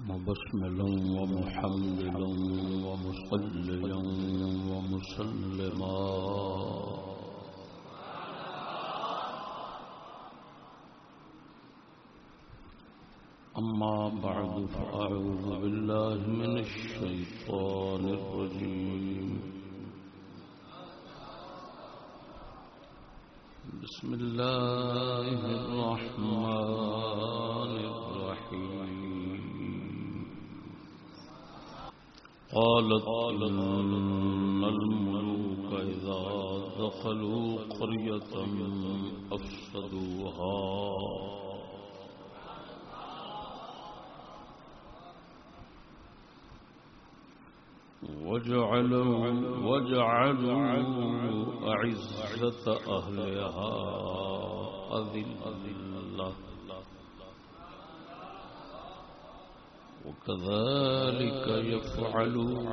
مبسملا ومحملا ومصليا ومسلما. أما بعد، فأعوذ بالله من الشيطان الرجيم. بسم الله الرحمن الرحيم. قالت إن الملوك إذا دخلوا قرية أفسدوها. وجعلوا وجعلوا أعزة أهلها أذلة. وكذلك يفعلون.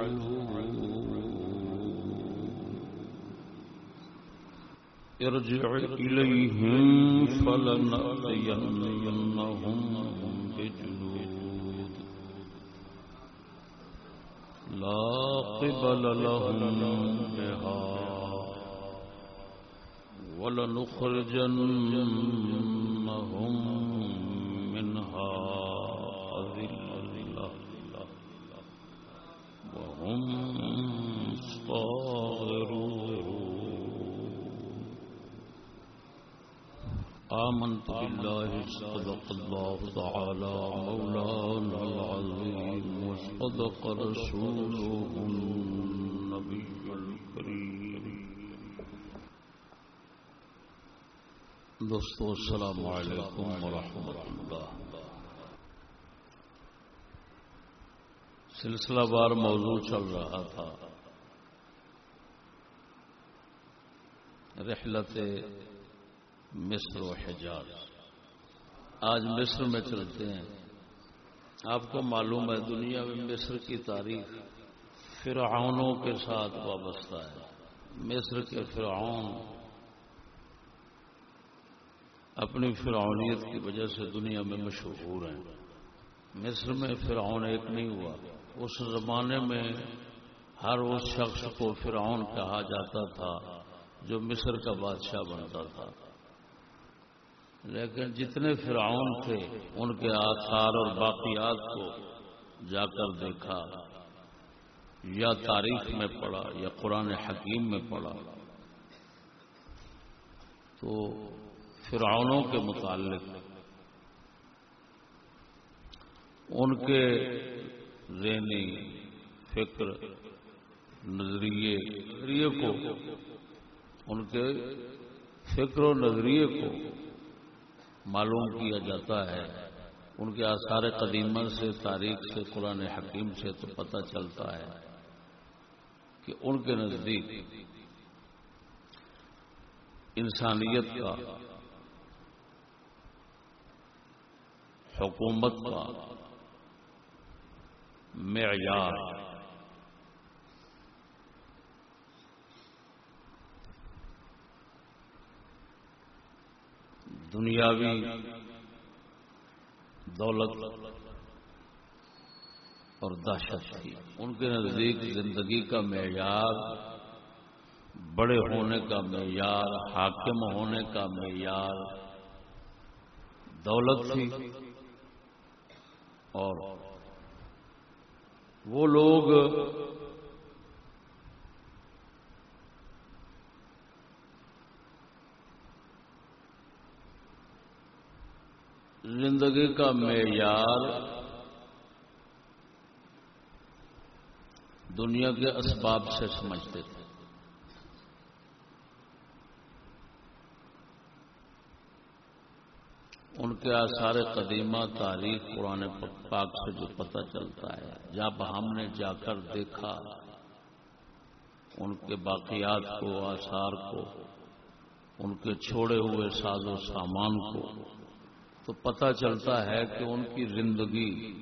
ارجع إليهم فلنأتينهم بجنود. لا قبل لهم بها ولنخرجنهم وهم صاغرون آمنت بالله صدق الله تعالى مولانا العظيم وصدق رسوله النبي الكريم. دوستو، السلام علیکم ورحمۃ اللہ. سلسلہ بار موضوع چل رہا تھا۔ رحلت مصر و حجاز۔ آج مصر میں چلتے ہیں۔ آپ کو معلوم ہے دنیا میں مصر کی تاریخ فرعونوں کے ساتھ وابستہ ہے۔ مصر کے فرعون اپنی فرعونیت کی وجہ سے دنیا میں مشہور ہیں۔ مصر میں فرعون ایک نہیں ہوا۔ اس زمانے میں ہر اس شخص کو فرعون کہا جاتا تھا جو مصر کا بادشاہ بنتا تھا۔ لیکن جتنے فرعون تھے، ان کے آثار اور باقیات کو جا کر دیکھا، یا تاریخ میں پڑھا، یا قرآن حکیم میں پڑھا۔ تو فرعونوں کے متعلق، ان کے ذہنی فکر، نظریے نظریے کو، ان کے فکر و نظریے کو معلوم کیا جاتا ہے۔ ان کے آثار قدیمہ سے، تاریخ سے، قرآن حکیم سے تو پتہ چلتا ہے کہ ان کے نزدیک انسانیت کا، حکومت کا معیار۔ دنیاوی دولت اور دہشت تھی۔ ان کے نزدیک زندگی کا معیار، بڑے ہونے کا معیار، حاکم ہونے کا معیار۔ دولت تھی اور وہ لوگ زندگی کا معیار دنیا کے اسباب سے سمجھتے تھے۔ ان کے آثار قدیمہ تاریخ قرآن پاک سے جو پتہ چلتا ہے، جب ہم نے جا کر دیکھا، ان کے باقیات کو، آثار کو، ان کے چھوڑے ہوئے ساز و سامان کو، تو پتہ چلتا ہے کہ ان کی زندگی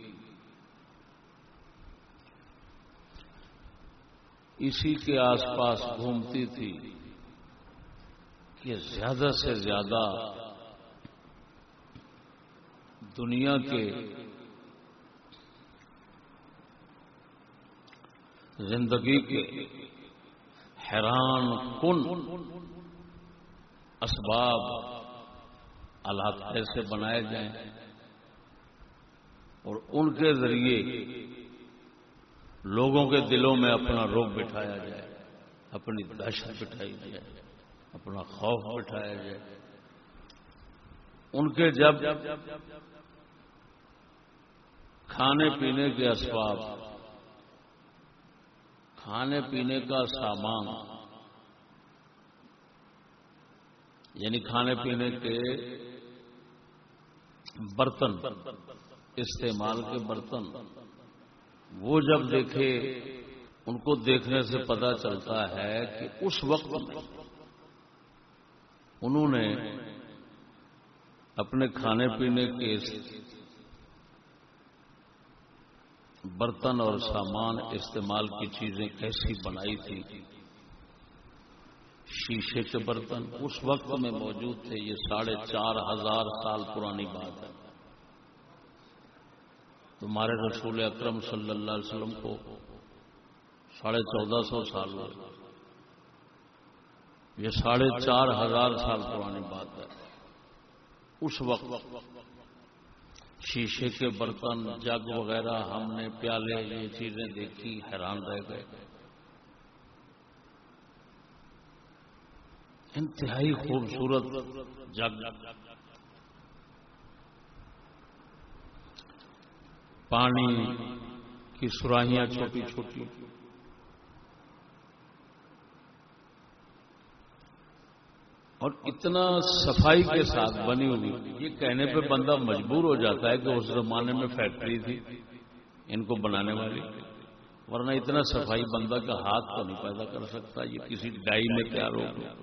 اسی کے آس پاس گھومتی تھی کہ زیادہ سے زیادہ دنیا کے زندگی کے حیران کن اسباب آلات ایسے بنائے جائیں اور ان کے ذریعے لوگوں کے دلوں میں اپنا روگ بٹھایا جائے، اپنی دہشت بٹھائی جائے، اپنا خوف بٹھایا جائے۔ ان کے جب کھانے پینے کے اسباب، کھانے پینے کا سامان یعنی کھانے پینے کے برتن، استعمال کے برتن، وہ جب دیکھے، ان کو دیکھنے سے پتا چلتا ہے کہ اس وقت انہوں نے اپنے کھانے پینے کے برتن اور سامان استعمال کی چیزیں کیسی بنائی تھی۔ شیشے کے برتن اس وقت میں موجود تھے، یہ ساڑھے چار ہزار سال پرانی بات ہے۔ تمہارے رسول اکرم صلی اللہ علیہ وسلم کو ساڑھے چودہ سو سال ہوئے یہ ساڑھے چار ہزار سال پرانی بات ہے۔ اس وقت شیشے کے برتن، جگ وغیرہ ہم نے پیالے، یہ چیزیں دیکھی، حیران رہ گئے۔ انتہائی خوبصورت جگ۔ پانی کی سراہیاں چھوٹی چھوٹی۔ اور اتنا صفائی کے ساتھ بنی ہوئی، یہ کہنے پہ بندہ مجبور ہو جاتا ہے کہ اس زمانے میں فیکٹری تھی، ان کو بنانے والی، ورنہ اتنا صفائی بندہ کا ہاتھ تو نہیں پیدا کر سکتا، یہ کسی ڈائی میں تیار ہو گیا۔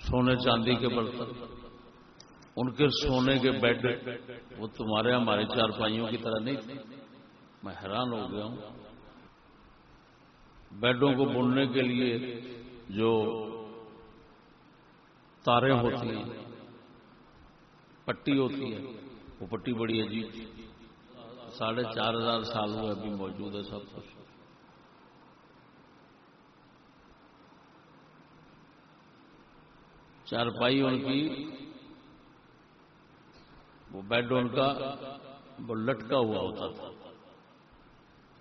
سونے چاندی کے برتن، ان کے سونے کے بیڈ، وہ تمہارے ہمارے چار پائیوں کی طرح نہیں تھے۔ میں حیران ہو گیا ہوں۔ بیڈوں کو بننے کے لیے جو تاریں ہوتی ہیں۔ پٹی ہوتی ہے۔ وہ پٹی بڑی عجیب ساڑھے چار ہزار سال ہوئے ابھی موجود ہے سب کچھ۔ چارپائی ان کی۔ وہ بیڈ ان کا وہ لٹکا ہوا ہوتا تھا۔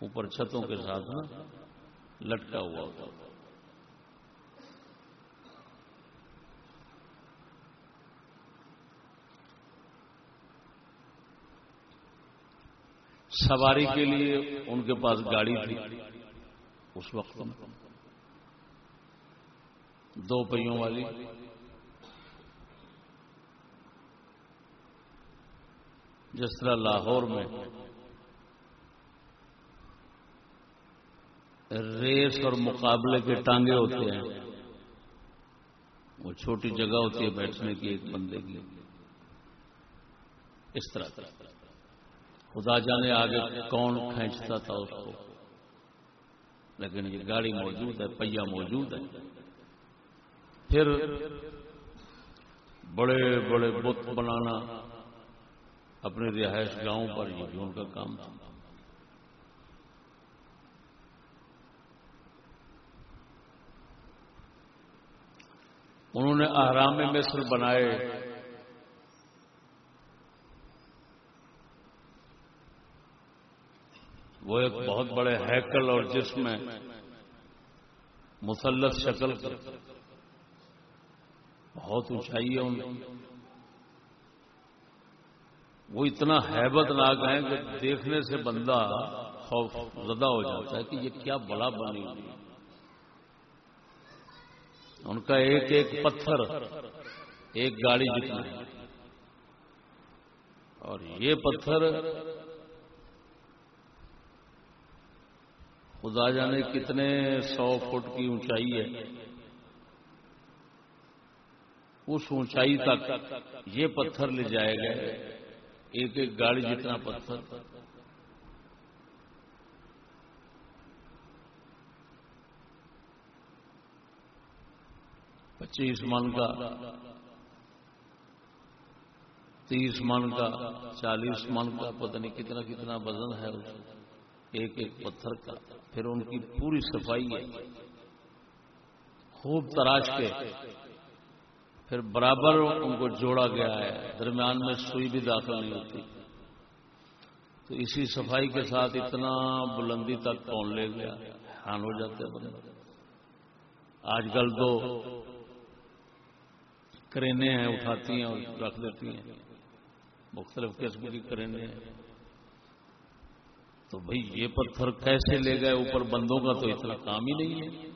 اوپر چھتوں کے ساتھ لٹکا ہوا ہوتا تھا۔ سواری کے لیے ان کے پاس گاڑی تھی۔ اس وقت دو پہیوں والی۔ جس طرح لاہور میں ریس اور مقابلے کے ٹانگے ہوتے ہیں، وہ چھوٹی جگہ ہوتی ہے بیٹھنے کی ایک بندے کی اس طرح طرح۔ خدا جانے آگے کون کھینچتا تھا اس کو۔ لیکن یہ گاڑی موجود ہے، پہیا موجود ہے۔ پھر بڑے بڑے بت بنانا اپنے رہائش گاؤں پر، یہ بھی ان کا کام تھا۔ انہوں نے آرام مصر بنائے۔ وہ ایک بہت بڑے ہیکل اور جسم میں مسلط شکل بہت اونچائی ہے ان وہ اتنا حیبت ناک ہے کہ دیکھنے سے بندہ خوف زدہ ہو جاتا ہے کہ یہ کیا بڑا بنی ہوئی ان کا ایک ایک پتھر، ایک گاڑی جتنا ہے۔ اور یہ پتھر خدا جانے کتنے سو فٹ کی اونچائی ہے۔ اس اونچائی تک یہ پتھر لے جائے گئے۔ ایک ایک گاڑی جتنا پتھر۔ پچیس من کا۔ تیس من کا۔ چالیس من کا۔ پتہ نہیں کتنا کتنا وزن ہے اس۔ ایک ایک پتھر کا، پھر ان کی پوری صفائی ہے۔ خوب تراش کے۔ پھر برابر ان کو جوڑا گیا ہے۔ درمیان میں سوئی بھی داخل نہیں ہوتی۔ تو اسی صفائی کے ساتھ اتنا بلندی تک کون لے گیا۔ حان ہو جاتے بندے۔ آج کل تو کرینے ہیں، اٹھاتی ہیں اور رکھ دیتی ہیں۔ مختلف قسم کی کرینے ہیں۔ تو بھائی یہ پتھر کیسے لے گئے؟ اوپر بندوں کا تو اتنا کام ہی نہیں ہے۔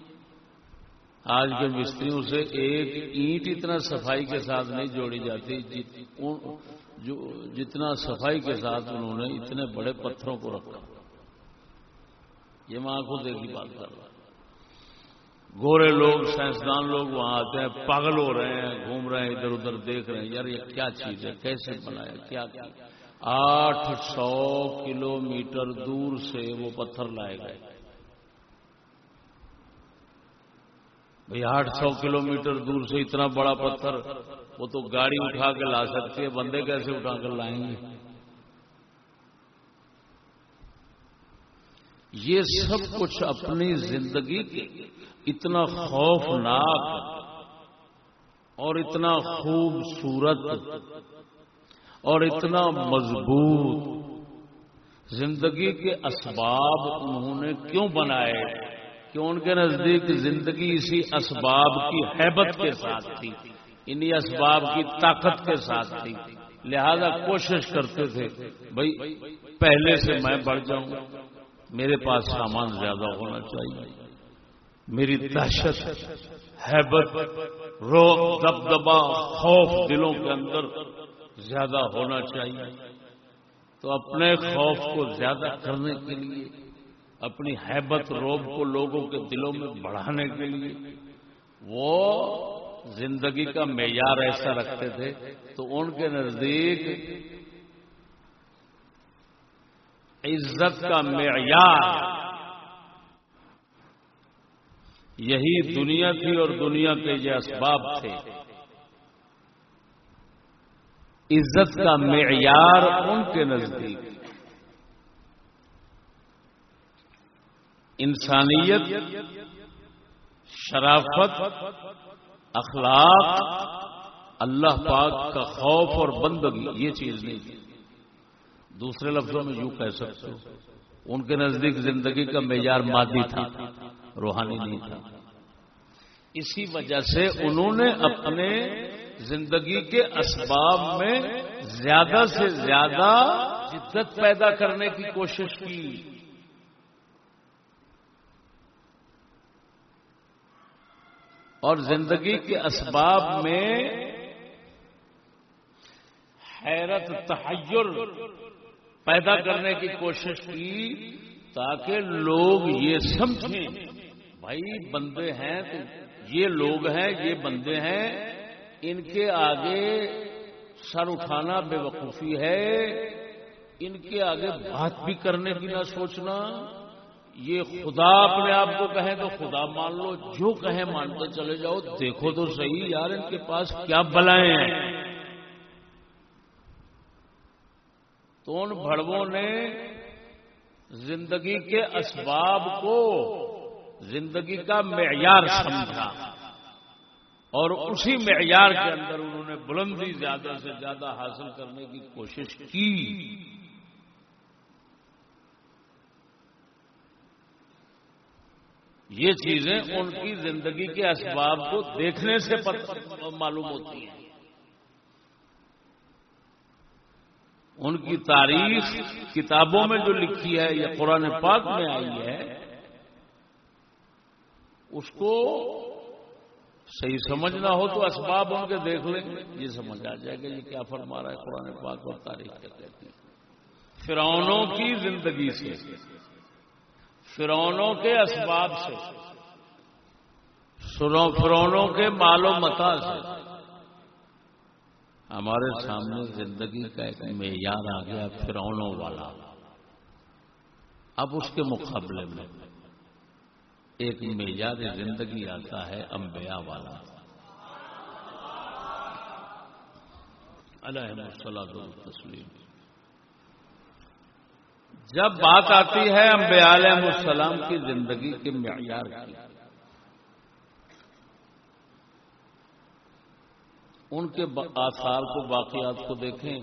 آج کے مستریوں سے ایک اینٹ اتنا صفائی کے ساتھ نہیں جوڑی جاتی جو جتنا صفائی کے ساتھ انہوں نے اتنے بڑے پتھروں کو رکھا۔ یہ میں آنکھوں دیکھی بات کر رہا گورے لوگ، سائنسدان لوگ وہاں آتے ہیں، پاگل ہو رہے ہیں، گھوم رہے ہیں، ادھر ادھر دیکھ رہے ہیں، یار یہ کیا چیز ہے؟ کیسے بنایا؟ کیا کیا آٹھ سو کلو میٹر دور سے وہ پتھر لائے گئے۔ بھائی آٹھ سو کلو میٹر دور سے اتنا بڑا پتھر، وہ تو گاڑی اٹھا کے لا سکتی ہے، بندے کیسے اٹھا کر لائیں گے؟ یہ سب کچھ اپنی زندگی کے اتنا خوفناک اور اتنا خوبصورت اور اتنا مضبوط۔ زندگی کے اسباب انہوں نے کیوں بنائے؟ کہ ان کے نزدیک زندگی اسی اسباب کی حیبت کے ساتھ تھی، انہی اسباب کی طاقت کے ساتھ تھی۔ لہذا کوشش کرتے تھے بھائی پہلے سے میں بڑھ جاؤں، میرے پاس سامان زیادہ ہونا چاہیے۔ میری دہشت، حیبت رو دبدبا خوف دلوں کے اندر زیادہ ہونا چاہیے۔ تو اپنے خوف کو زیادہ کرنے کے لیے، اپنی حیبت روب کو لوگوں کے دلوں میں بڑھانے کے لیے، وہ زندگی کا معیار ایسا رکھتے تھے، تو ان کے نزدیک عزت کا معیار، یہی دنیا تھی اور دنیا کے یہ اسباب تھے۔ عزت کا معیار ان کے نزدیک. انسانیت، شرافت، اخلاق، اللہ پاک کا خوف اور بندگی، یہ چیز نہیں. تھی دوسرے لفظوں میں یوں کہہ سکتے ہو، ان کے نزدیک زندگی کا معیار مادی تھا، روحانی نہیں تھا. اسی وجہ سے انہوں نے اپنے زندگی کے اسباب میں زیادہ سے زیادہ جدت پیدا کرنے کی کوشش کی۔ اور زندگی کے اسباب میں حیرت، تحیر پیدا کرنے کی کوشش کی تاکہ لوگ یہ سمجھیں، بھائی بندے ہیں تو یہ لوگ ہیں، یہ بندے ہیں۔ ان کے آگے سر اٹھانا بے وقوفی ہے۔ ان کے آگے بات بھی کرنے کی نہ سوچنا۔ یہ خدا اپنے آپ کو کہیں تو خدا مان لو۔ جو کہیں مانتے چلے جاؤ۔ دیکھو تو صحیح یار، ان کے پاس کیا بلائیں ہیں۔ تو ان بڑووں نے زندگی کے اسباب کو زندگی کا معیار سمجھا۔ اور اسی معیار کے اندر انہوں نے بلندی زیادہ سے زیادہ حاصل کرنے کی کوشش کی۔ یہ چیزیں ان کی زندگی کے اسباب کو دیکھنے سے معلوم ہوتی ہیں۔ ان کی تاریخ کتابوں میں جو لکھی ہے یا قرآن پاک میں آئی ہے، اس کو صحیح سمجھنا ہو تو اسباب ان کے دیکھ لیں۔ یہ سمجھ آ جائے گا یہ کیا فرما رہا ہے؟ قرآن پاک اور تاریخ کہتے ہیں فرعونوں کی زندگی سے فرونوں کے اسباب سے فرونوں کے مال و متا سے۔ ہمارے سامنے زندگی کا ایک معیار آ گیا فرونوں والا۔ اب اس کے مقابلے میں۔ ایک معیار زندگی آتا ہے امبیا والا۔ تسلیم جب بات آتی ہے انبیاء علیہ السلام کی زندگی کے معیار کی، ان کے آثار کو باقیات کو دیکھیں۔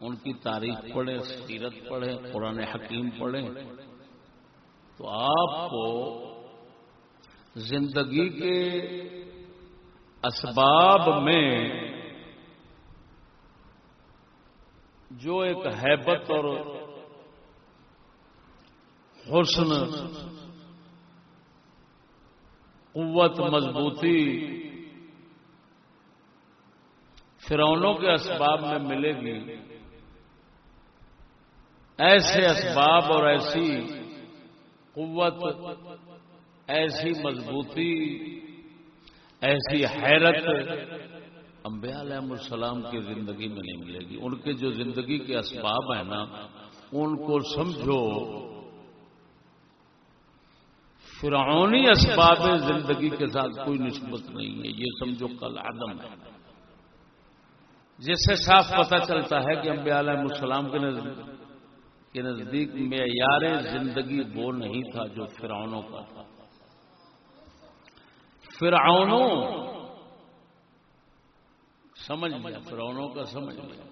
ان کی تاریخ پڑھیں، سیرت پڑھیں، قرآن حکیم پڑھیں۔ تو آپ کو زندگی کے اسباب میں جو ایک حیبت اور حسن، قوت، مضبوطی فرونوں کے اسباب میں ملے گی، ایسے اسباب اور ایسی قوت، ایسی مضبوطی، ایسی حیرت انبیاء علیہ السلام کی زندگی میں نہیں ملے گی۔ ان کے جو زندگی کے اسباب ہیں نا، ان کو سمجھو۔ فرعونی اسباب زندگی کے ساتھ کوئی نسبت نہیں ہے۔ یہ سمجھو کل عدم ہے۔ جس سے صاف پتہ چلتا ہے کہ انبیاء علیہ السلام کے کے نزدیک معیار زندگی وہ نہیں تھا جو فرعونوں کا تھا۔ فرعونوں سمجھ لیا، فرعونوں کا سمجھ لیا۔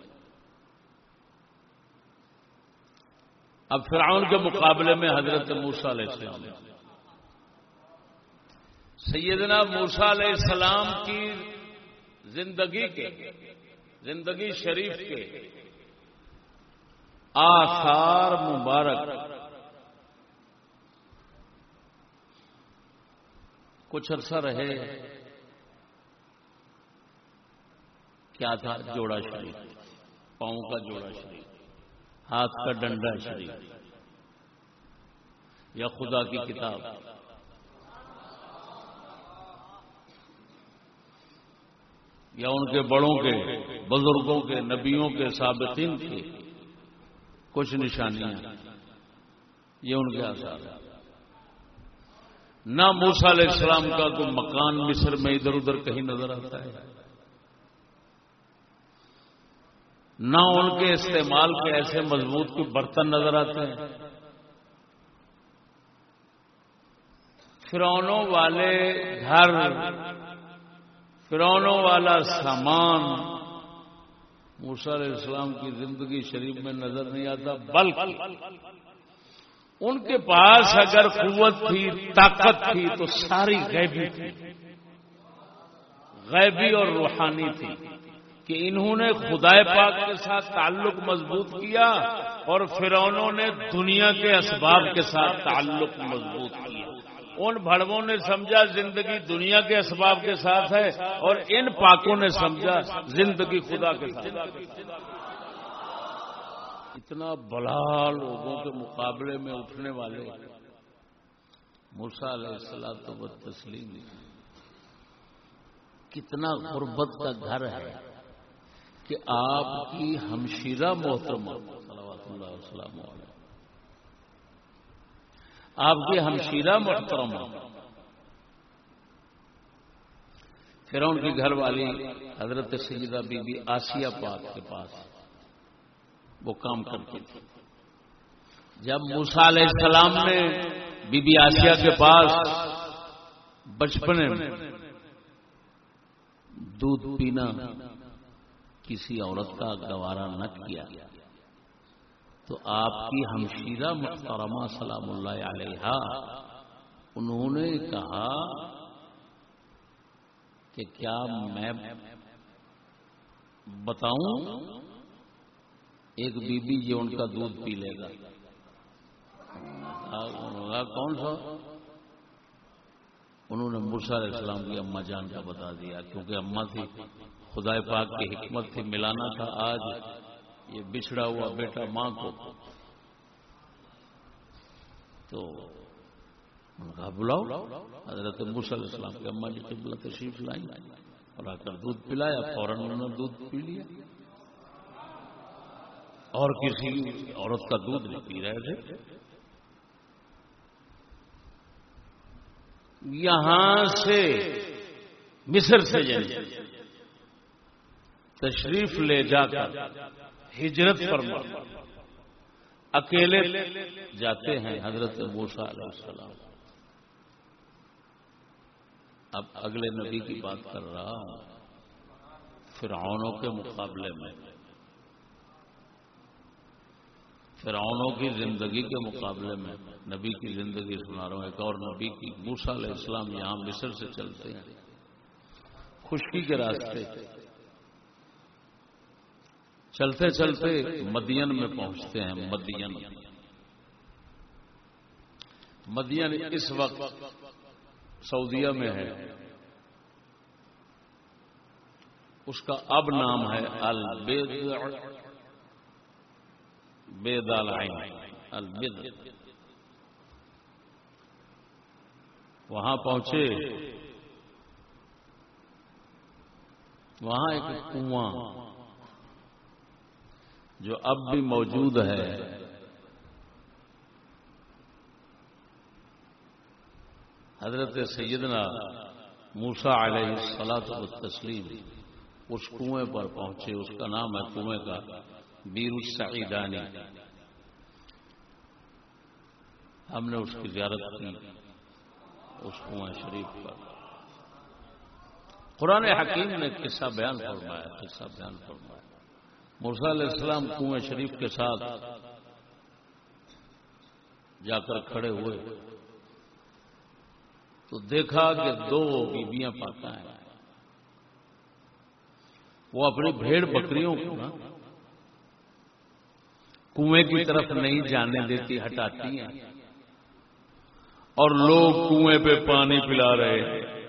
اب فرعون کے مقابلے میں حضرت موسا علیہ السلام۔ سیدنا موسا علیہ السلام کی زندگی کے، زندگی شریف کے آثار مبارک۔ کچھ عرصہ رہے، کیا تھا؟ جوڑا شریف۔ پاؤں کا جوڑا شریف۔ ہاتھ کا ڈنڈا شریف۔ یا خدا کی کتاب۔ یا ان کے بڑوں کے، بزرگوں کے، نبیوں کے سابقین کی کچھ نشانیاں۔ یہ ان کے آسار ہیں۔ نہ موسا علیہ السلام کا کوئی مکان مصر میں ادھر ادھر کہیں نظر آتا ہے۔ نہ ان کے استعمال کے ایسے مضبوط کوئی برتن نظر آتے ہیں۔ فرونوں والے گھر فرونوں والا سامان موسا علیہ السلام کی زندگی شریف میں نظر نہیں آتا، بلکہ ان کے پاس اگر قوت تھی، طاقت تھی، تو ساری غیبی تھی۔ غیبی اور روحانی تھی کہ انہوں نے خدا پاک کے ساتھ تعلق مضبوط کیا اور فرونوں نے دنیا کے اسباب کے ساتھ تعلق مضبوط کیا۔ ان بڑووں نے سمجھا زندگی دنیا کے اسباب کے ساتھ ہے اور ان پاکوں نے سمجھا زندگی خدا کے ساتھ اتنا بلا لوگوں کے مقابلے میں اٹھنے والے مرسا علیہ السلام تو تسلیم کتنا غربت کا گھر ہے کہ آپ کی ہمشیرہ محترمہ اللہ وسلم آپ کی ہمشیرہ محترم پھر ان کی گھر والی حضرت سیدہ بی بی آسیہ پاک کے پاس وہ کام کرتی تھی جب موسا علیہ السلام نے بی بی آسیہ کے پاس بچپنے میں دودھ پینا، کسی عورت کا گوارا نہ کیا۔ گیا تو آپ کی ہمشیرہ محترمہ سلام اللہ علیہ انہوں نے کہا کہ کیا میں بتاؤں، ایک بی بی جو ان کا دودھ پی لے گا۔ کون سا؟ انہوں نے مرسا علیہ السلام کی اما جان کا بتا دیا، کیونکہ اما تھی خدا پاک کی حکمت تھی، ملانا تھا، آج یہ بچھڑا ہوا بیٹا ماں کو تو ان کا بلاؤ؟ حضرت علیہ السلام کے اما جی قبلہ تشریف لائیں اور آ کر دودھ پلایا، فوراً انہوں نے دودھ پی لیا۔ اور کسی عورت کا دودھ نہیں پی رہے تھے۔ یہاں سے مصر سے یعنی تشریف لے جا کر ہجرت فرما اکیلے جاتے ہیں حضرت موسا علیہ السلام۔ اب اگلے نبی کی بات کر رہا ہوں۔ فرعونوں کے مقابلے میں۔ فرعونوں کی زندگی کے مقابلے میں۔ نبی کی زندگی سنا رہا ہوں۔ ایک اور نبی کی موسا علیہ السلام یہاں مصر سے چلتے ہیں۔ خشکی کے راستے۔ چلتے چلتے مدین میں پہنچتے ہیں، مدین۔ مدین اس وقت سعودیہ میں ہے۔ اس کا اب نام ہے البید بید البد وہاں پہنچے۔ وہاں ایک کنواں۔ جو اب بھی موجود ہے۔ حضرت سیدنا موسا علیہ سلاط و تسلیم اس کنویں پر پہنچے، اس کا نام ہے کنویں کا بیر السعیدانی۔ ہم نے اس کی زیارت کی اس کنویں شریف پر۔ قرآن حکیم نے قصہ بیان فرمایا، قصہ بیان فرمایا۔ مرسا علیہ السلام کنویں شریف کے ساتھ جا کر کھڑے ہوئے۔ تو دیکھا کہ دو بیبیاں پاتا ہیں۔ وہ اپنی بھیڑ بکریوں کو نا کنویں کی طرف نہیں جانے دیتی، ہٹاتی ہیں۔ اور لوگ کنویں پہ پانی پلا رہے ہیں۔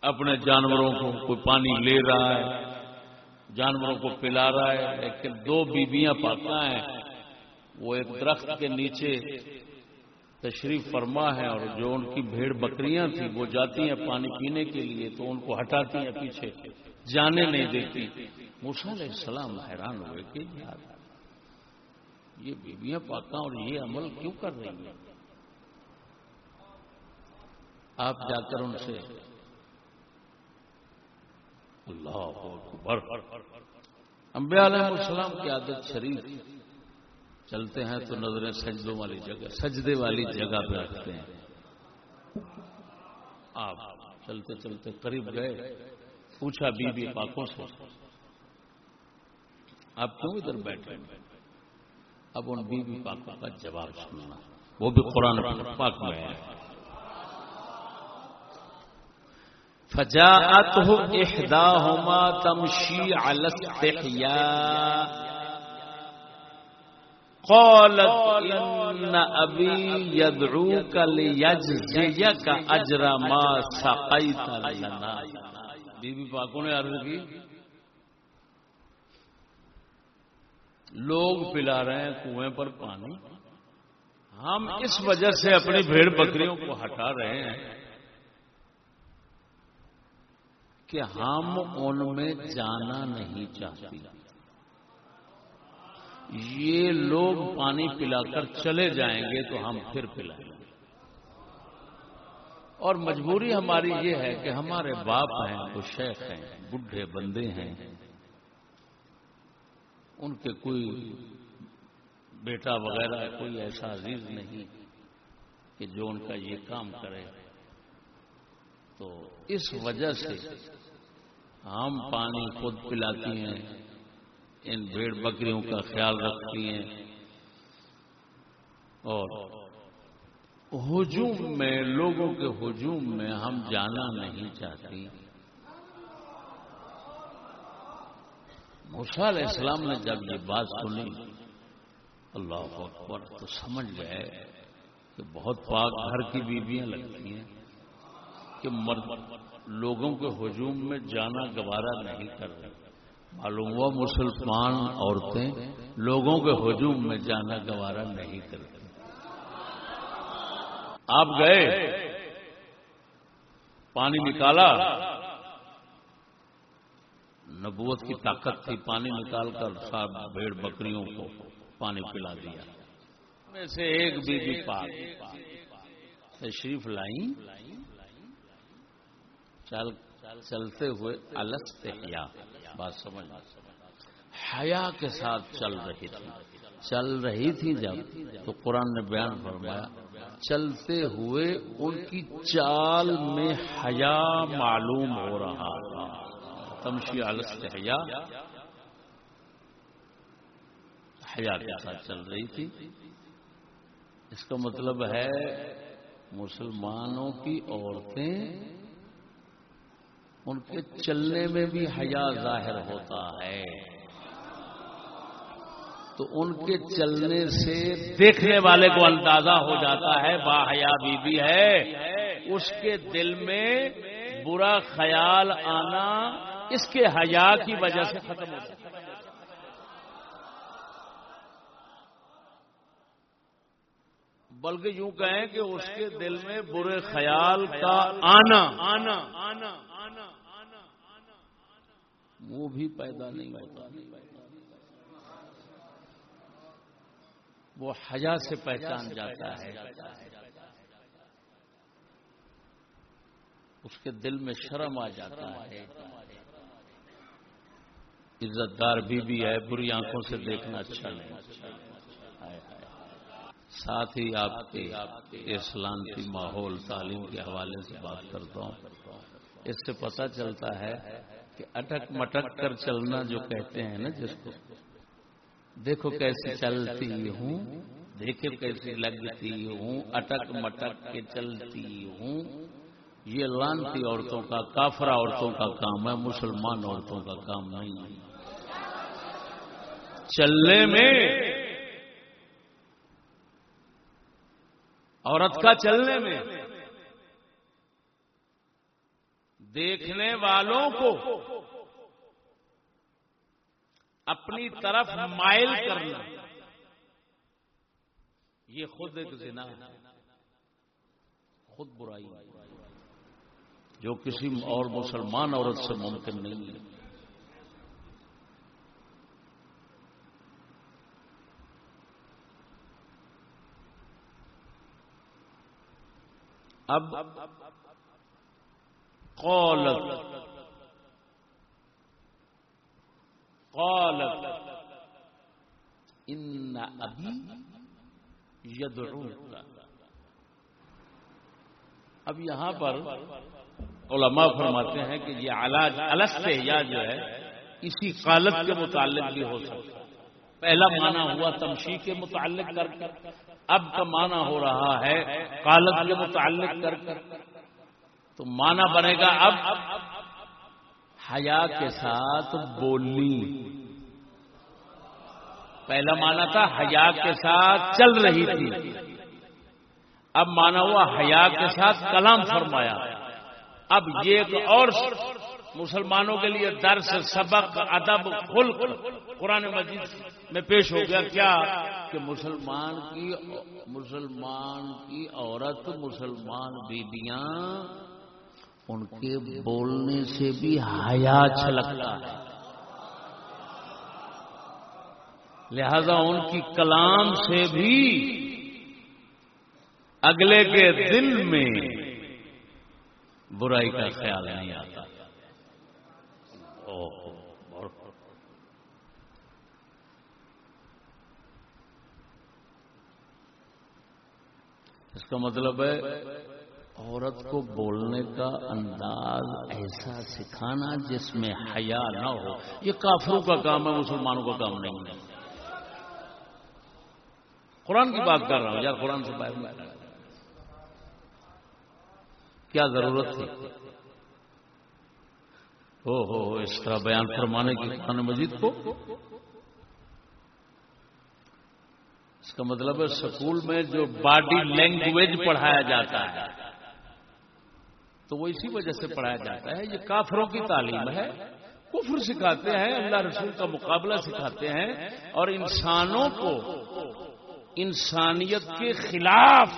اپنے جانوروں کو کوئی پانی لے رہا ہے۔ جانوروں کو پلا رہا ہے، لیکن دو بیویاں پاتا ہیں۔ وہ ایک درخت کے نیچے تشریف فرما ہے اور جو ان کی بھیڑ بکریاں تھیں، وہ جاتی ہیں پانی پینے کے لیے، تو ان کو ہٹاتی ہیں پیچھے، جانے نہیں دیتی۔ موسا علیہ السلام حیران ہوئے کہ یار، یہ بیویاں پاکاں اور یہ عمل کیوں کر رہی ہیں؟ آپ جا کر ان سے اللہ اکبر۔ انبیاء علیہ السلام کی عادت شریف، چلتے ہیں تو نظریں سجدوں والی جگہ، سجدے والی جگہ پہ رکھتے ہیں۔ آپ چلتے چلتے قریب گئے، پوچھا بی بی پاکوں سے، آپ کیوں ادھر بیٹھے؟ اب ان بی بی پاکوں کا جواب سننا۔ وہ بھی قرآن پاک میں ہے۔ فجاءته احداهما تمشي على استحياء. قالت ان ابي يدعوك ليجزيك اجر ما سقيت لنا. بی بی پاکوں نے عرض کی، لوگ پلا رہے ہیں کنویں پر پانی، ہم اس وجہ سے اپنی بھیڑ بکریوں کو ہٹا رہے ہیں۔ کہ ہم ان میں جانا نہیں چاہتے۔ یہ لوگ پانی پلا کر چلے جائیں گے تو ہم پھر پلائیں گے۔ اور مجبوری ہماری یہ ہے کہ ہمارے باپ ہیں، وہ شیخ ہیں، بڈھے بندے ہیں۔ ان کے کوئی بیٹا وغیرہ، کوئی ایسا عزیز نہیں کہ جو ان کا یہ کام کرے۔ تو اس وجہ سے ہم پانی خود پلاتی ہیں، ان بھیڑ بکریوں کا خیال رکھتی ہیں۔ اور ہجوم میں، لوگوں کے ہجوم میں ہم جانا نہیں چاہتی۔ موسا علیہ السلام نے جب یہ بات سنی، اللہ اکبر تو سمجھ گئے کہ بہت پاک گھر کی بیویاں لگتی ہیں، کہ مرد لوگوں کے ہجوم میں جانا گوارا نہیں کر رہے معلوم ہوا مسلمان عورتیں لوگوں کے ہجوم میں جانا گوارا نہیں کر رہے آپ گئے، پانی نکالا۔ نبوت کی طاقت تھی، پانی نکال کر سب بھیڑ بکریوں کو پانی پلا دیا۔ میں سے ایک بی بی پاک، تشریف لائی چل چلتے ہوئے السط حیا بات سمجھ حیا کے ساتھ چل رہی تھی۔ چل رہی تھی جب تو قرآن نے بیان فرمایا، چلتے ہوئے ان کی چال میں حیا معلوم ہو رہا تھا۔ تمشی آلس حیا حیا کے ساتھ چل رہی تھی۔ اس کا مطلب ہے، مسلمانوں کی عورتیں ان کے چلنے میں بھی حیا ظاہر ہوتا ہے۔ تو ان کے چلنے سے دیکھنے والے کو اندازہ ہو جاتا ہے، با حیا بی بی ہے۔ اس کے دل میں برا خیال آنا اس کے حیا کی وجہ سے ختم ہو جاتا ہے۔ بلکہ یوں کہیں کہ اس کے دل میں برے خیال کا آنا آنا آنا آنا آنا۔ وہ بھی پیدا نہیں ہوتا۔ وہ حیا سے پہچان جاتا ہے۔ اس کے دل میں شرم آ جاتا ہے۔ عزت دار بھی بھی ہے، بری آنکھوں سے دیکھنا اچھا نہیں۔ ساتھ ہی آپ کے اسلام ماحول، تعلیم کے حوالے سے بات کرتا ہوں۔ اس سے پتہ چلتا ہے کہ اٹک مٹک کر چلنا جو کہتے ہیں نا جس کو۔ دیکھو کیسی چلتی ہوں، دیکھے کیسی لگتی ہوں، اٹک مٹک کے چلتی ہوں۔ یہ لانتی عورتوں کا کافرا عورتوں کا کام ہے، مسلمان عورتوں کا کام نہیں۔ چلنے میں عورت کا چلنے میں۔ دیکھنے والوں کو اپنی طرف مائل کرنا، یہ خود ایک زنا ہے، خود برائی جو کسی اور مسلمان عورت سے ممکن نہیں ہے۔ اب قالت. قالت. ان ابی یدعوک اب یہاں پر علماء فرماتے ہیں کہ یہ علاج الگ سے یا جو ہے، اسی قالت کے متعلق بھی ہو سکتا پہلا معنی ہوا تمشی کے متعلق کر کر اب کا معنی ہو رہا ہے کالت کے متعلق کر کر تو معنی بنے گا اب حیا کے ساتھ بولنی پہلا معنی تھا حیا کے ساتھ چل رہی تھی۔ اب مانا ہوا حیا کے ساتھ کلام فرمایا۔ اب یہ ایک اور مسلمانوں کے لیے درس سبق، ادب، خلق قرآن مجید میں پیش ہو گیا۔ کیا؟ کہ مسلمان کی مسلمان کی عورت، مسلمان بیبیاں ان کے بولنے سے بھی حیا چھلکتا ہے۔ لہذا ان کی کلام سے بھی اگلے کے دل میں برائی کا خیال نہیں آتا۔ اس کا مطلب ہے عورت کو بولنے کا انداز ایسا سکھانا جس میں حیا نہ ہو۔ یہ کافروں کا کام ہے، مسلمانوں کا کام نہیں ہے۔ قرآن کی بات کر رہا ہوں، یار قرآن سے باہر کیا ضرورت تھی؟ ہو ہو، اس طرح بیان فرمانے کی قرآن مجید کو۔ اس کا مطلب ہے سکول میں جو باڈی لینگویج پڑھایا جاتا ہے۔ تو وہ اسی وجہ سے پڑھایا جاتا ہے، یہ کافروں کی تعلیم ہے۔ کفر سکھاتے ہیں، اللہ رسول کا مقابلہ سکھاتے ہیں اور انسانوں کو انسانیت کے خلاف،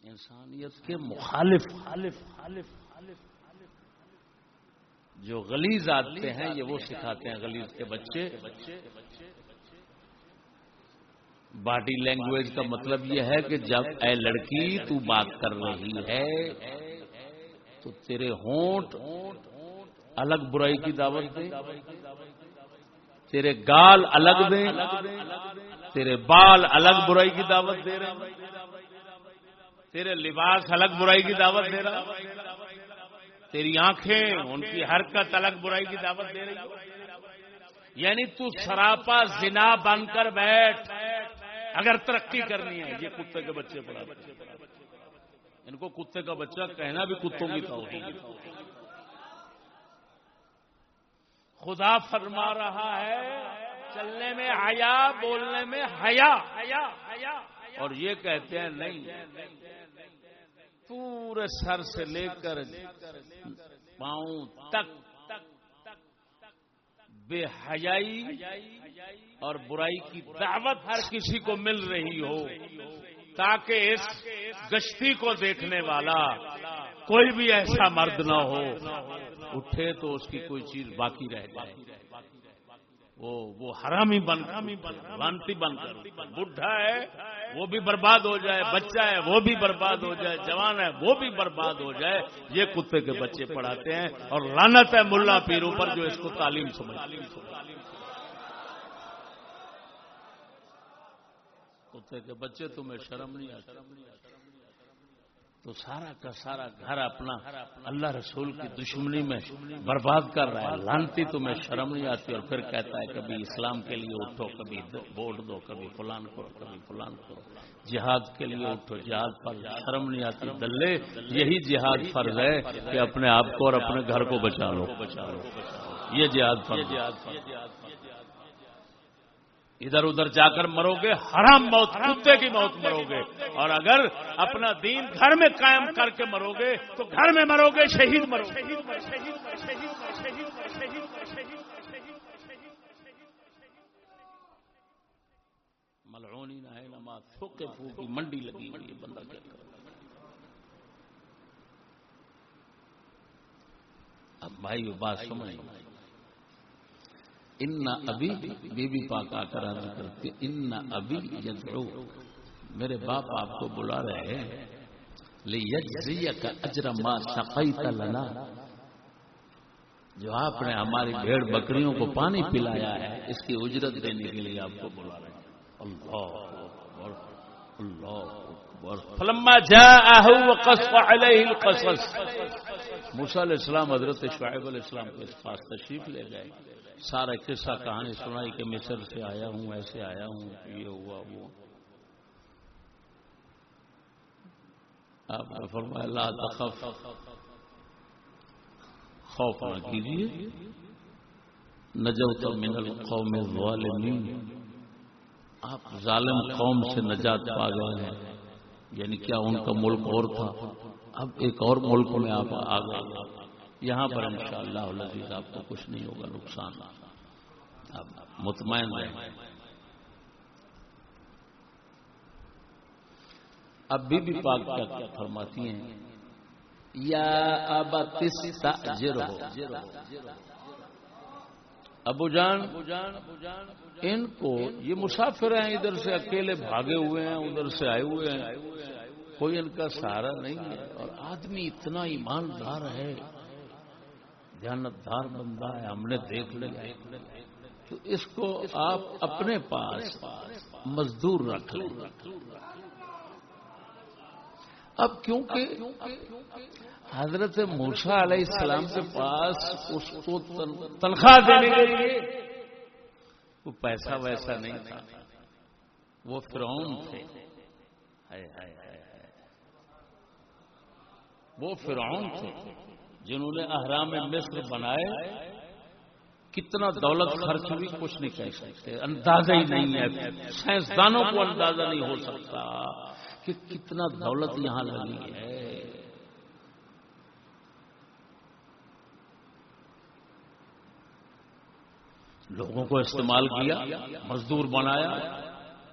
انسانیت کے مخالف، جو غلیز آتے ہیں، یہ وہ سکھاتے ہیں غلیز کے بچے۔ باڈی لینگویج کا مطلب یہ ہے کہ جب اے لڑکی تو بات کر رہی ہے، تو تیرے ہونٹ الگ برائی کی دعوت دے تیرے گال الگ دیں، تیرے بال الگ برائی کی دعوت دے رہے تیرے لباس الگ برائی کی دعوت دے رہا تیری آنکھیں، ان کی حرکت الگ برائی کی دعوت دے رہی یعنی تو سراپا زنا بن کر بیٹھ اگر ترقی کرنی ہے، یہ کتے کے بچے پڑا ان کو کتے کا بچہ کہنا بھی کتوں کی تو خدا فرما رہا ہے، چلنے میں حیا، بولنے میں حیا۔ اور یہ کہتے ہیں، نہیں، پورے سر سے لے کر پاؤں تک بے حیائی اور برائی کی دعوت ہر کسی کو مل رہی ہو تاکہ اس گشتی کو دیکھنے والا کوئی بھی ایسا مرد نہ ہو، اٹھے تو اس کی کوئی چیز باقی رہ جائے۔ وہ وہ حرامی بن وانتی بن کر بڈھا ہے وہ بھی برباد ہو جائے بچہ ہے وہ بھی برباد ہو جائے جوان ہے وہ بھی برباد ہو جائے۔ یہ کتے کے بچے پڑھاتے ہیں اور لانت ہے ملا پیروں پر جو اس کو تعلیم سمجھ کتے کے بچے تمہیں شرم نہیں آتا تو سارا کا سارا گھر اپنا اللہ رسول کی دشمنی میں برباد کر رہا ہے۔ لانتی تو میں شرم نہیں آتی اور پھر کہتا ہے کبھی اسلام کے لیے اٹھو، کبھی ووٹ دو، کبھی فلان کرو، کبھی فلان کرو۔ جہاد کے لیے اٹھو، جہاد پر شرم نہیں آتی۔ دلے، یہی جہاد فرض ہے کہ اپنے آپ کو اور اپنے گھر کو بچا لو۔ یہ جہاد فرض ادھر ادھر جا کر مرو گے، حرام موت، کتے کی موت مرو گے۔ اور اگر اپنا دین گھر میں قائم کر کے مرو گے، تو گھر میں مرو گے، شہید مرو ملعونی نہ ہے، نماز پھوکے پھوکی منڈی لگی ہوئی ہے، بندہ اب بھائی بات سمجھ ان ابھی بی بی پاک آ کر کرتے ان ابھی یدعو میرے باپ آپ کو بلا رہے ہیں۔ لیجزیک اجر ما سقیت لنا۔ جو آپ نے ہماری بھیڑ بکریوں کو پانی پلایا ہے، اس کی اجرت دینے کے لیے آپ کو بلا رہے ہیں۔ اللہ اللہ فلما جاءه وقص عليه القصص۔ موسی علیہ السلام حضرت شعیب علیہ السلام کے پاس تشریف لے گئے۔ سارا قصہ کہانی سنائی کہ مصر سے آیا ہوں، ایسے آیا ہوں، یہ ہوا، وہ۔ آپ نے فرمایا، لا تخف۔ خوف نہ کیجیے۔ نجوت من القوم الظالمین۔ آپ ظالم قوم سے نجات پا گئے ہیں۔ یعنی کیا ان کا ملک اور تھا؟ اب ایک اور ملک میں آپ آ گئے۔ یہاں پر ان شاء اللہ آپ کو کچھ نہیں ہوگا نقصان۔ مطمئن رہیں۔ اب بی بی پاک کیا فرماتی ہیں؟ یا اب ہو۔ ابو جان، ان کو یہ مسافر ہیں، ادھر سے اکیلے بھاگے ہوئے ہیں، ادھر سے آئے ہوئے ہیں۔ کوئی ان کا سہارا نہیں ہے۔ اور آدمی اتنا ایماندار ہے۔ دھیانتدار بندہ ہے، ہم نے دیکھ لیا۔ تو اس کو آپ اپنے پاس مزدور رکھ لیں۔ اب کیونکہ حضرت موسا علیہ السلام کے پاس اس کو تنخواہ دینے کے لیے وہ پیسہ ویسا نہیں تھا۔ وہ فرعون تھے۔ وہ فرعون تھے۔ جنہوں نے احرام مصر بنائے، کتنا دولت خرچ ہوئی، کچھ نہیں کہہ سکتے۔ اندازہ ہی نہیں ہے۔ سائنسدانوں کو اندازہ نہیں ہو سکتا کہ کتنا دولت یہاں لگی ہے۔ لوگوں کو استعمال کیا، مزدور بنایا،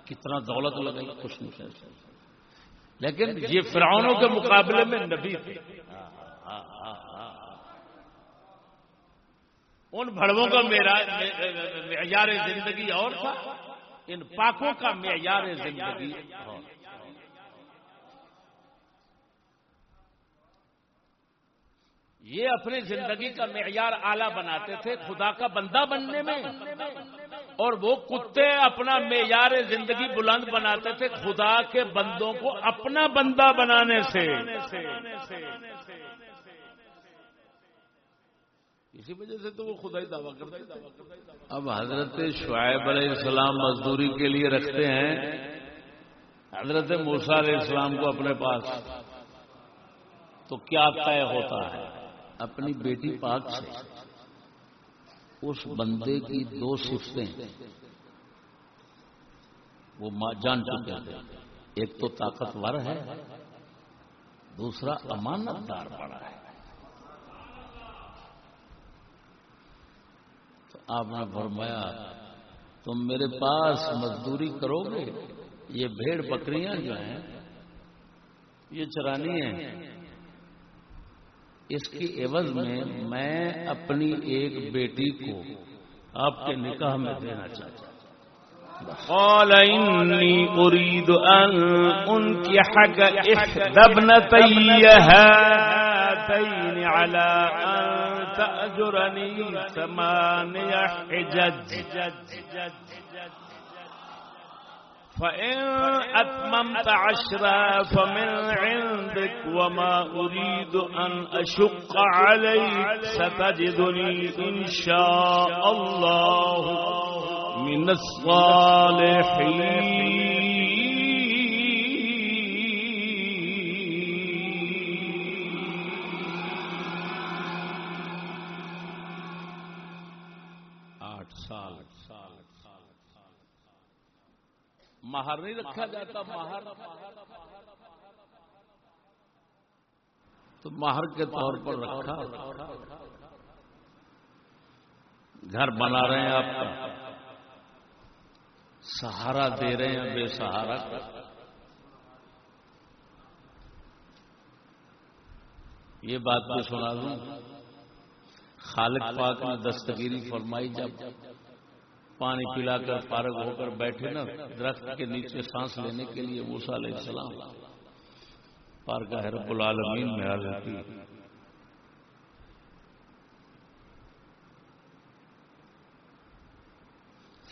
کتنا دولت لگی کچھ نہیں کہہ سکتا لیکن یہ فرعونوں کے مقابلے میں نبی تھے۔ ان بڑوں کا میرا معیار زندگی اور تھا۔ ان پاکوں کا معیار زندگی یہ اپنی زندگی کا معیار اعلی بناتے تھے خدا کا بندہ بننے میں۔ اور وہ کتے اپنا معیار زندگی بلند بناتے تھے خدا کے بندوں کو اپنا بندہ بنانے سے۔ اسی وجہ سے تو وہ خدا ہی دعویٰ کرتے اب حضرت شعیب علیہ السلام مزدوری کے لیے رکھتے ہیں۔ حضرت موسا علیہ السلام کو اپنے پاس تو کیا طے ہوتا ہے؟ اپنی بیٹی پاک سے۔ اس بندے کی دو سفتیں وہ جان چکے تھے ایک تو طاقتور ہے، دوسرا امانت دار پڑا ہے۔ آپ نے فرمایا، تم میرے پاس مزدوری کرو گے یہ بھیڑ بکریاں جو ہیں، یہ چرانی ہیں۔ اس کی عوض میں میں اپنی ایک بیٹی کو آپ کے نکاح میں دینا چاہتا ہوں۔ قال إني أريد أن أنكحك إحدى ابنتي هاتين على أن تأجرني ثمانية حجج. فإن أتممت عشرا فمن عندك وما أريد أن أشق عليك ستجدني إن شاء الله من الصالحين. مہر نہیں رکھا جاتا، مہر۔ تو مہر کے طور پر رکھا۔ گھر بنا رہے ہیں آپ کا۔ سہارا دے رہے ہیں، بے سہارا۔ یہ بات میں سنا دوں۔ خالق پاک نے دستگیری فرمائی جب پانی پلا کر فارغ ہو کر بیٹھے نا، درخت کے نیچے سانس لینے کے لیے موسا علیہ السلام۔ پار کا رب العالمین میں آ جاتی۔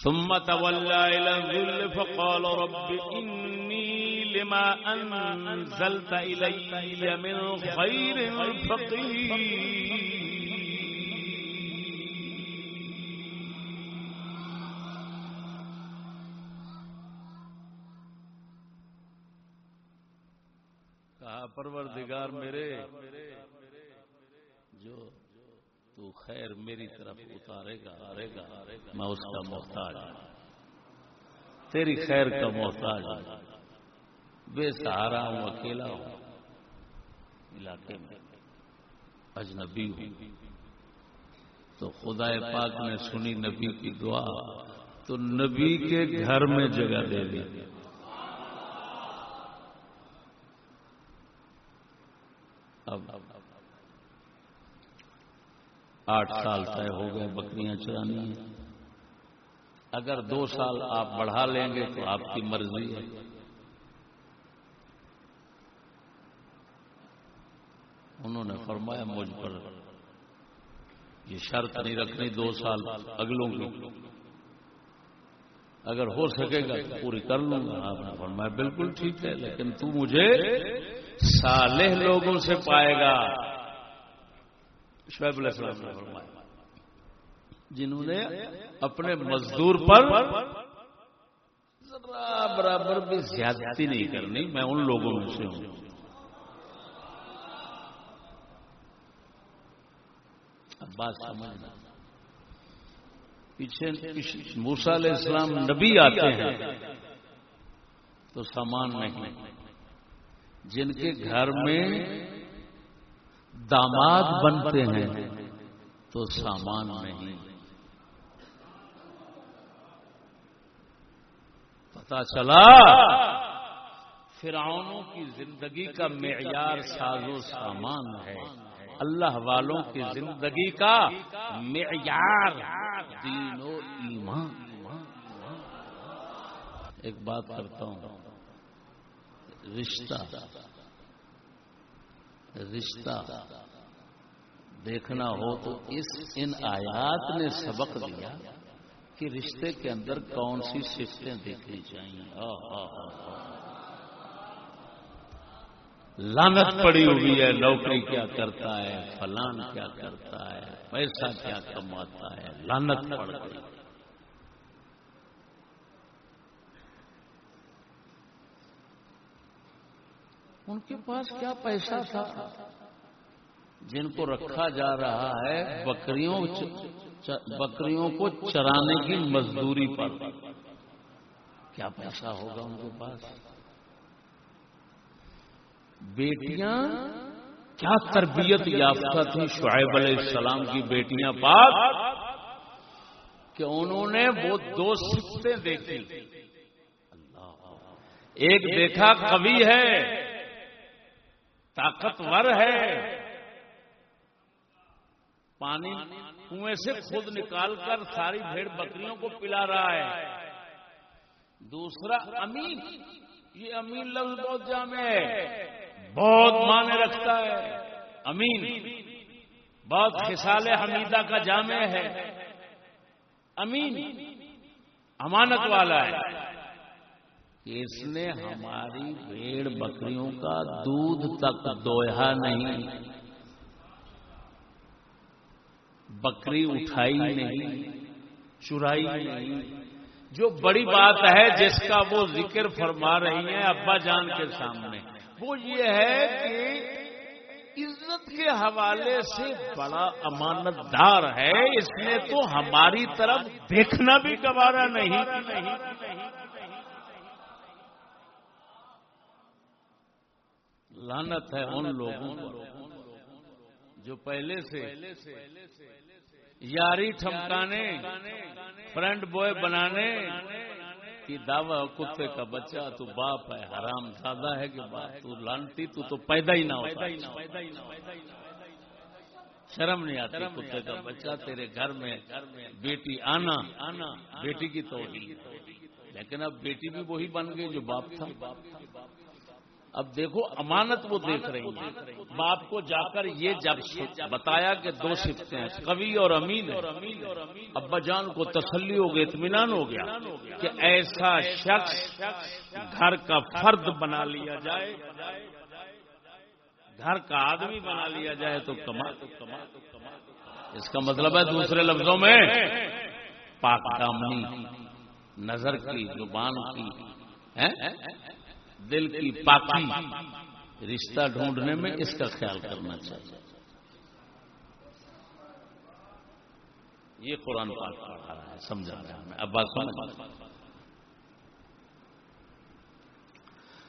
ثم تولى إلى الظل فقال رب إني لما أنزلت إلي من خير فقير. پروردگار میرے جو تو خیر میری طرف اتارے گا آرے گا میں اس کا محتاج تیری خیر کا محتاج بے سہارا ہوں اکیلا ہوں۔ علاقے میں اجنبی ہوں۔ تو خدا پاک نے سنی نبی کی دعا تو نبی کے گھر میں جگہ دے دی۔ اب آٹھ سال طے ہو گئے، بکریاں چرانی ہیں۔ اگر دو سال آپ بڑھا لیں گے تو آپ کی مرضی ہے۔ انہوں نے فرمایا، مجھ پر یہ شرط نہیں رکھنی دو سال اگلوں کی۔ اگر ہو سکے گا تو پوری کر لوں گا۔ آپ نے فرمایا، بالکل ٹھیک ہے، لیکن تو مجھے صالح لوگوں سے پائے گا۔ شعیب علیہ السلام نے فرمایا۔ جنہوں نے اپنے مزدور پر برابر بھی زیادتی نہیں کرنی، میں ان لوگوں میں سے ہوں۔ اب بات سمجھنا پیچھے موسا علیہ السلام نبی آتے ہیں تو سامان نہیں۔ جن کے گھر میں داماد بنتے ہیں تو سامان نہیں۔ پتا چلا فرعونوں کی زندگی کا معیار ساز و سامان ہے۔ اللہ والوں کی زندگی کا معیار دین و ایمان۔ ایک بات کرتا ہوں۔ رشتہ رشتہ دیکھنا ہو تو اس ان آیات نے سبق دیا کہ رشتے کے اندر کون سی سفتیں دیکھنی چاہیے لانت پڑی ہوئی ہے، نوکری کیا کرتا ہے، فلان کیا کرتا ہے، پیسہ کیا کماتا ہے لانت پڑ گئی۔ ان کے پاس کیا پیسہ تھا؟ جن کو رکھا جا رہا ہے، بکریوں بکریوں کو چرانے کی مزدوری پر۔ کیا پیسہ ہوگا ان کے پاس؟ بیٹیاں، کیا تربیت یافتہ تھی شعیب علیہ السلام کی بیٹیاں پاک؟ کہ انہوں نے وہ دو سکتے دیکھی ایک دیکھا کبھی ہے۔ طاقتور ہے۔ پانی کنویں سے خود نکال کر ساری بھیڑ بکریوں کو پلا رہا ہے۔ دوسرا، امین۔ یہ امین لفظ بہت جامع ہے۔ بہت معنی رکھتا ہے۔ امین۔ بہت خسال حمیدہ کا جامع ہے۔ امین۔ امانت والا ہے۔ کہ اس نے ہماری بھیڑ بکریوں کا دودھ تک دوہا نہیں۔ بکری اٹھائی نہیں، چرائی نہیں۔ جو بڑی بات ہے جس کا وہ ذکر فرما رہی ہیں ابا جان کے سامنے۔ وہ یہ ہے کہ عزت کے حوالے سے بڑا امانت دار ہے۔ اس نے تو ہماری طرف دیکھنا بھی گوارا نہیں۔ لانت ہے ان لوگوں جو پہلے سے یاری ٹھمکانے فرنٹ بوائے بنانے کی دعوی کتے کا بچہ تو باپ ہے حرام زیادہ ہے کہ باپ تو لانتی تو تو پیدا ہی نہ ہوتا شرم نہیں آتی کتے کا بچہ تیرے گھر میں بیٹی آنا آنا بیٹی کی تو لیکن اب بیٹی بھی وہی بن گئی جو باپ تھا۔ اب دیکھو امانت وہ دیکھ رہی ہیں۔ باپ کو جا کر یہ جب بتایا کہ دو سکھتے ہیں کبھی اور امین ابا جان کو تسلی ہو گئی، اطمینان ہو گیا کہ ایسا شخص گھر کا فرد بنا لیا جائے۔ گھر کا آدمی بنا لیا جائے تو کما کما اس کا مطلب ہے دوسرے لفظوں میں پاک دامنی۔ نظر کی، زبان کی دل کی پاکی رشتہ ڈھونڈنے میں اس کا خیال کرنا چاہیے۔ یہ قرآن پاک پڑھا رہا ہے، سمجھا رہا ہے۔ اب بات سمجھ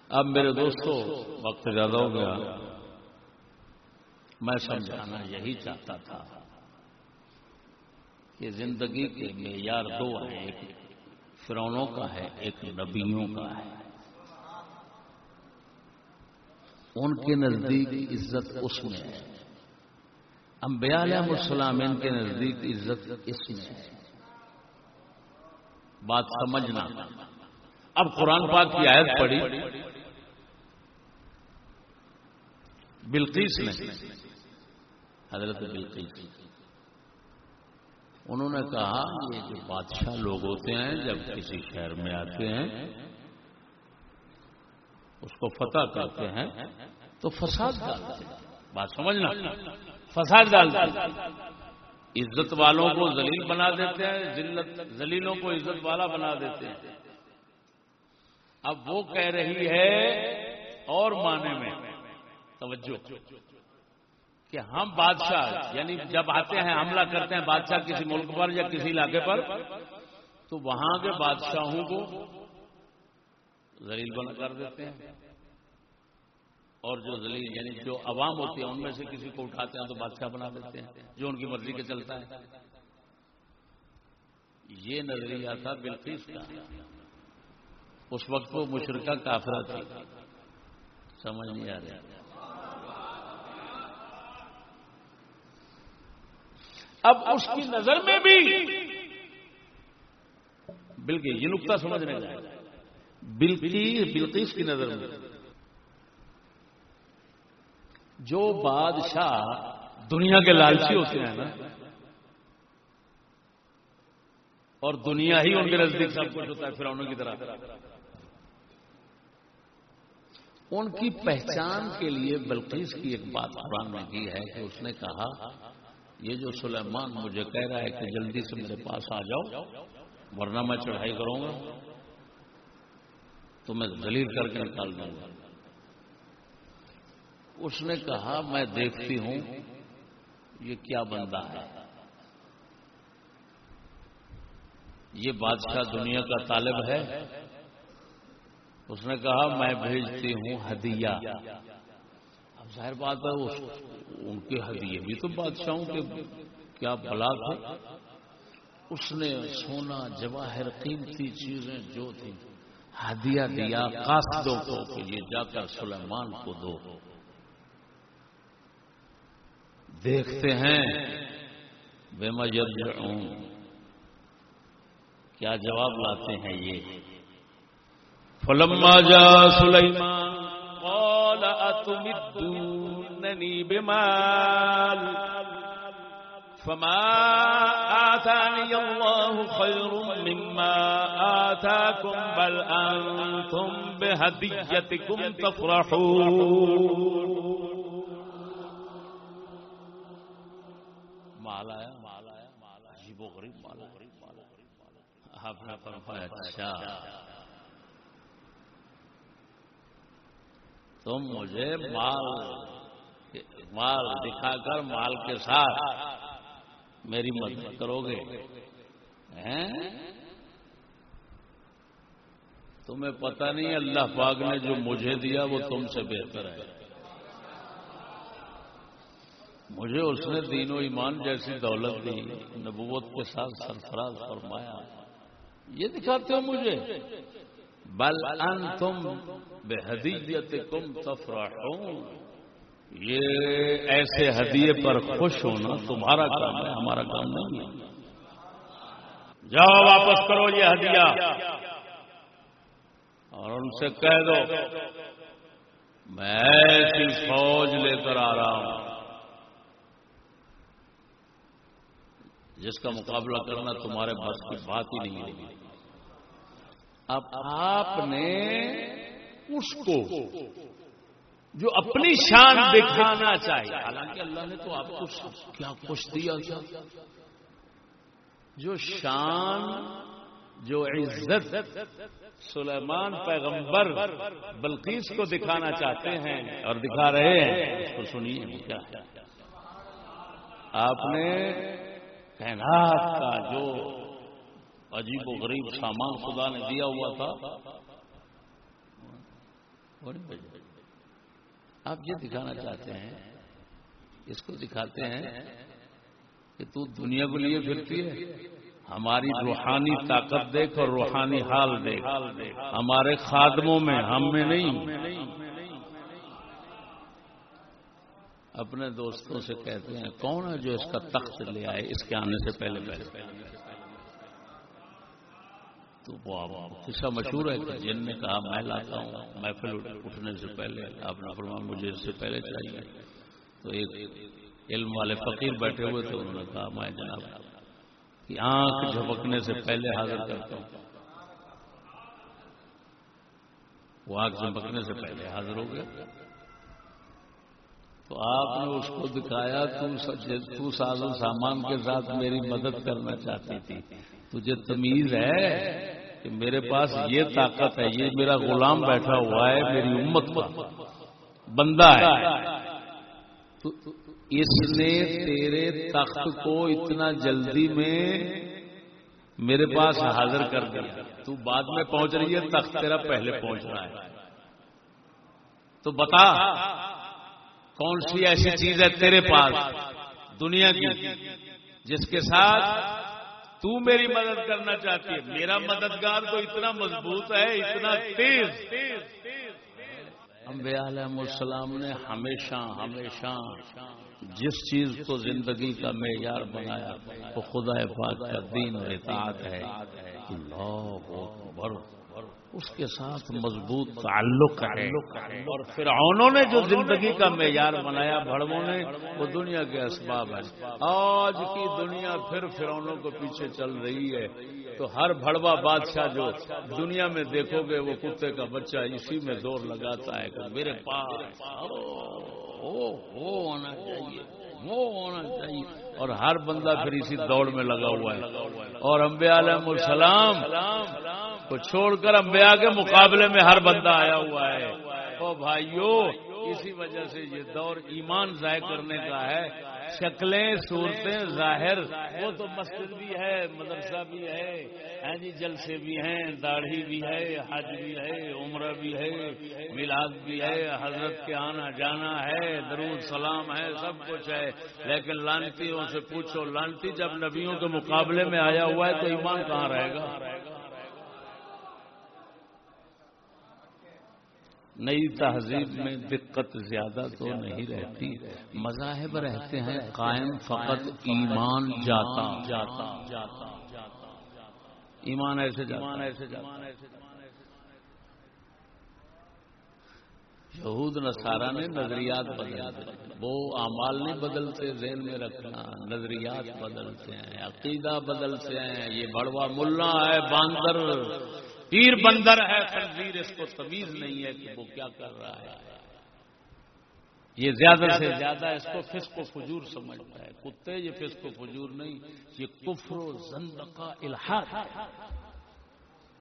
اب میرے دوستو، وقت زیادہ ہو گیا۔ میں سمجھانا یہی چاہتا تھا کہ زندگی کے معیار دو ہیں۔ ایک فرونوں کا ہے، ایک نبیوں کا ہے۔ ان کے نزدیک عزت اس میں ہے۔ انبیاء علیہ السلام ان کے نزدیک عزت اس میں ہے۔ بات سمجھنا۔ اب قرآن پاک کی آیت پڑھی۔ بلقیس نے۔ حضرت بلقیس۔ انہوں نے کہا، یہ جو بادشاہ لوگ ہوتے ہیں، جب کسی شہر میں آتے ہیں اس کو فتح کرتے ہیں، تو فساد ڈالتے ہیں۔ بات سمجھنا۔ فساد ڈالتے ہیں۔ عزت والوں کو ذلیل بنا دیتے ہیں ذلیلوں کو عزت والا بنا دیتے ہیں۔ اب وہ کہہ رہی ہے اور معنی میں۔ توجہ۔ کہ ہم بادشاہ یعنی جب آتے ہیں، حملہ کرتے ہیں بادشاہ کسی ملک پر یا کسی علاقے پر، تو وہاں کے بادشاہوں کو زلیل بنا کر دیتے ہیں۔ اور جو زلیل یعنی جو عوام ہوتی ہے، ان میں سے کسی کو اٹھاتے ہیں تو بادشاہ بنا دیتے ہیں، جو ان کی مرضی کے چلتا ہے۔ یہ نظریہ تھا بلقیس کا۔ اس وقت وہ مشرقہ کافرہ تھی۔ سمجھ نہیں آ رہا اب اس کی نظر میں بھی بالکل یہ نقطہ سمجھنے کا بلقیس بلقیس کی نظر میں۔ جو بادشاہ دنیا کے لالچی ہوتے ہیں نا، اور دنیا ہی ان کے نزدیک سب کچھ ہوتا ہے فرعونوں کی طرح۔ ان کی پہچان کے لیے بلقیس کی ایک بات قرآن میں کی ہے کہ اس نے کہا، یہ جو سلیمان مجھے کہہ رہا ہے کہ جلدی سے میرے پاس آ جاؤ، ورنہ میں چڑھائی کروں گا۔ تو میں دلیل کر کے نکال دوں گا۔ اس نے کہا، میں دیکھتی ہوں یہ کیا بندہ ہے۔ یہ بادشاہ دنیا کا طالب ہے۔ اس نے کہا، میں بھیجتی ہوں ہدیہ۔ اب ظاہر بات ہے ان کے ہدیے بھی تو بادشاہوں کے کیا بلا تھے اس نے سونا، جواہر قیمتی چیزیں جو تھیں۔ ہدیہ دیا قاصدوں کو کہ یہ جا کر سلیمان کو دو۔ دیکھتے ہیں بے مجر کیا جواب لاتے ہیں یہ؟ فلما جا سلیمان قال اتمدونني بمال؟ فما آتاني الله خير مما آتاكم بل أنتم بهديتكم تفرحون مال آیا مال آیا، مال عجیب و غریب مال غریب غریب آپ نے فرمایا اچھا۔ تم مجھے مال مال دکھا کر مال کے ساتھ میری مدد کرو گے۔ تمہیں پتہ نہیں اللہ پاک نے جو مجھے دیا وہ تم سے بہتر ہے۔ مجھے اس نے دین و ایمان جیسی دولت دی، نبوت کے ساتھ سرفراز فرمایا۔ یہ دکھاتے ہو مجھے۔ بل ان تم بے حدیت کم تفراہ یہ ایسے ہدیے پر خوش ہونا تمہارا کام ہے، ہمارا کام نہیں ہے۔ جاؤ واپس کرو یہ ہدیہ۔ اور ان سے کہہ دو، میں ایسی فوج لے کر آ رہا ہوں، جس کا مقابلہ کرنا تمہارے بس کی بات ہی نہیں ہوگی۔ اب آپ نے اس کو جو اپنی شان دکھانا چاہیے۔ حالانکہ اللہ نے تو آپ کو کیا کچھ دیا جو شان جو عزت سلیمان پیغمبر بلقیس کو دکھانا چاہتے ہیں اور دکھا رہے ہیں اس کو سنیے کیا آپ نے کائنات کا جو عجیب و غریب سامان خدا نے دیا ہوا تھا آپ یہ دکھانا چاہتے ہیں، اس کو دکھاتے ہیں کہ تو دنیا کو لیے پھرتی ہے۔ ہماری روحانی طاقت دیکھ اور روحانی حال دیکھ۔ ہمارے خادموں میں ہم میں نہیں۔ اپنے دوستوں سے کہتے ہیں، کون ہے جو اس کا تخت لے آئے؟ اس کے آنے سے پہلے پہلے۔ تو وہ قصہ مشہور ہے کہ جن نے کہا، میں لاتا ہوں، محفل اٹھنے سے پہلے آپ نے فرمایا، مجھے اس سے پہلے چاہیے. تو ایک علم والے فقیر بیٹھے ہوئے تھے، انہوں نے کہا، میں جناب کہ آنکھ جھپکنے سے پہلے حاضر کرتا ہوں. وہ آنکھ جھپکنے سے پہلے حاضر ہو گیا تو آپ نے اس کو دکھایا تو ساز و سامان کے ساتھ میری مدد کرنا چاہتی تھی۔ تجھے تمیز ہے کہ میرے پاس یہ طاقت ہے، یہ میرا غلام بیٹھا ہوا ہے، میری امت کا بندہ ہے۔ اس نے تیرے تخت کو اتنا جلدی میں میرے پاس حاضر کر دیا۔ تو بعد میں پہنچ رہی ہے، تخت تیرا پہلے پہنچ رہا ہے۔ تو بتا، کون سی ایسی چیز ہے تیرے پاس دنیا کی جس کے ساتھ تو میری مدد کرنا چاہتی ہے۔ میرا مددگار تو اتنا مضبوط ہے، اتنا تیز۔ انبیاء علیہ السلام نے ہمیشہ ہمیشہ جس چیز کو زندگی کا معیار بنایا، وہ خدا پاک کا دین اور اطاعت ہے۔ اللہ اکبر۔ اس کے ساتھ مضبوط تعلق ہے اور فرعونوں نے جو زندگی کا معیار بنایا بڑوں نے، وہ دنیا کے اسباب ہے آج کی دنیا پھر فرعونوں کو پیچھے چل رہی ہے۔ تو ہر بڑوا بادشاہ جو دنیا میں دیکھو گے، وہ کتے کا بچہ اسی میں زور لگاتا ہے کہ میرے پاس وہ ہونا چاہیے وہ ہونا چاہیے۔ اور ہر بندہ پھر اسی دوڑ میں لگا ہوا ہے۔ اور امبیا علیہ السلام کو چھوڑ کر امبیا کے مقابلے میں ہر بندہ آیا ہوا ہے۔ او بھائیو، اسی وجہ سے یہ دور ایمان ضائع کرنے کا ہے۔ شکلیں، صورتیں، ظاہر، وہ تو مسجد بھی ہے، مدرسہ بھی ہے ہاں جی جلسے بھی ہیں، داڑھی بھی ہے، حج بھی ہے، عمرہ بھی ہے، میلاد بھی ہے، حضرت کے آنا جانا ہے، درود، سلام ہے، سب کچھ ہے۔ لیکن لانتیوں سے پوچھو، لانتی جب نبیوں کے مقابلے میں آیا ہوا ہے تو ایمان کہاں رہے گا؟ نئی تہذیب میں دقت زیادہ تو نہیں رہتی۔ مذاہب رہتے ہیں قائم فقط ایمان جاتا۔ جاتا جاتا۔ ایمان ایسے جامان ایسے یہود نصارہ نے نظریات بدل وہ اعمال نہیں بدلتے ذہن میں رکھنا۔ نظریات بدلتے ہیں عقیدہ بدلتے ہیں۔ یہ بڑوا ملا ہے باندر۔ پیر بندر ہے خنزیر اس کو تمیز نہیں ہے کہ وہ کیا کر رہا ہے۔ یہ زیادہ سے زیادہ اس کو فسق و فجور سمجھتا ہے۔ کتے یہ فسق و فجور نہیں، یہ کفر و زند کا الحاظ